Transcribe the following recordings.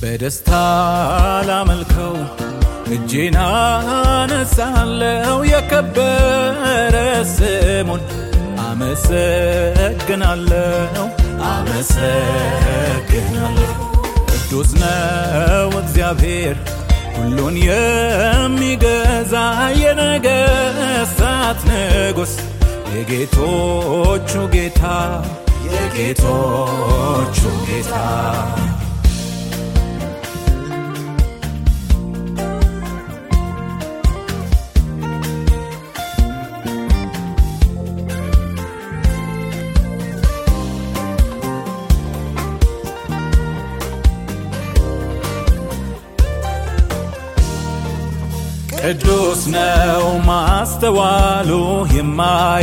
በደስታ ላመልከው እጄን አነሳለው የከበረ ስሙን አመሰግናለሁ አመሰግናለሁ። ቅዱስ ነው እግዚአብሔር ሁሉን የሚገዛ የነገሥታት ንጉሥ የጌቶቹ ጌታ የጌቶቹ ጌታ ቅዱስ ነው ማስተዋሉ የማይመረመር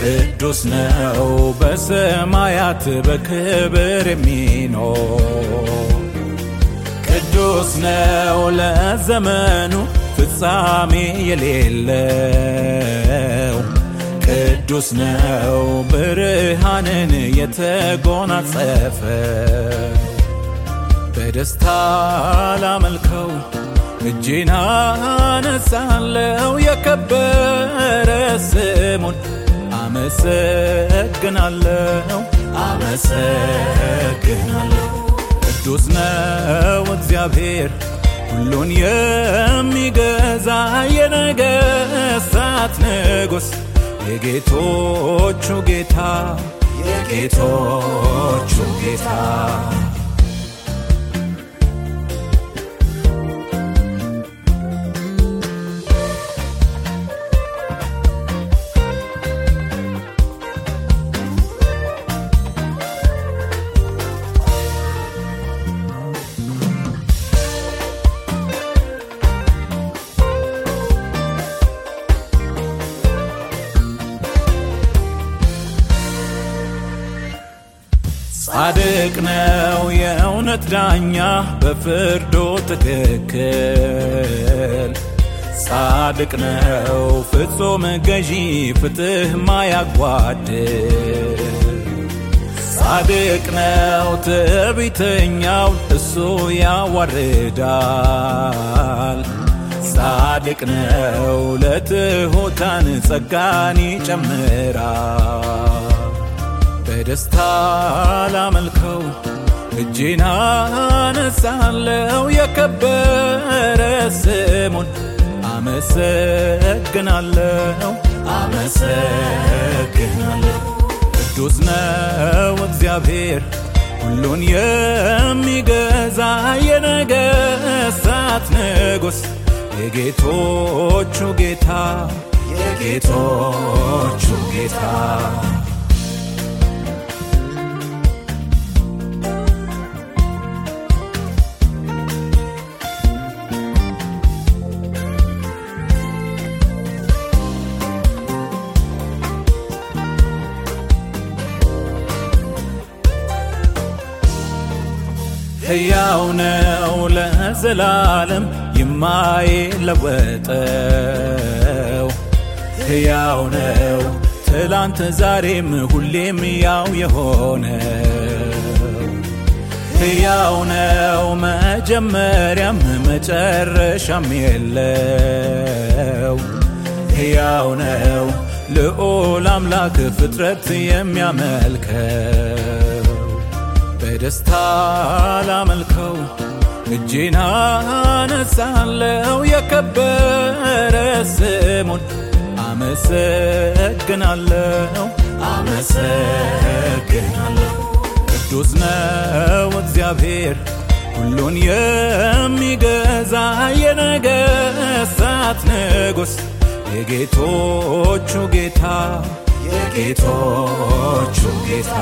ቅዱስ ነው በሰማያት በክብር የሚኖር። ቅዱስ ነው ለዘመኑ ፍጻሜ የሌለው። ቅዱስ ነው ብርሃንን የተጎናጸፈ በደስታ ላመልከው እጄን አነሳለው የከበረ ስሙን። አመሰግናለሁ አመሰግናለሁ። ቅዱስ ነው እግዚአብሔር ሁሉን የሚገዛ የነገሥታት ንጉሥ። የጌቶቹ ጌታ የጌቶቹ ጌታ ጻድቅ ነው የእውነት ዳኛ በፍርዱ ትክክል። ጻድቅ ነው ፍጹም ገዢ ፍትህ ማያጓድል። ጻድቅ ነው ትዕቢተኛው እሱ ያዋርዳል። ጻድቅ ነው ለትሑታን ጸጋን ይጨምራል በደስታ ላመልከው እጄን አነሳለው የከበረ ስሙን። አመሰግናለሁ አመሰግናለሁ። ቅዱስ ነው እግዚአብሔር ሁሉን የሚገዛ የነገሥታት ንጉሥ። የጌቶቹ ጌታ የጌቶቹ ጌታ ሕያው ነው ለዘላለም የማይለወጠው። ሕያው ነው ትላንት ዛሬም ሁሌም ያው የሆነው። ሕያው ነው መጀመሪያም መጨረሻም የለው። ሕያው ነው ልዑል አምላክ ፍጥረት የሚያመልከው በደስታ ላመልከው እጄን አነሳለው የከበረ ስሙን። አመሰግናለሁ አመሰግናለሁ። ቅዱስ ነው እግዚአብሔር ሁሉን የሚገዛ የነገሥታት ንጉሥ። የጌቶቹ ጌታ የጌቶቹ ጌታ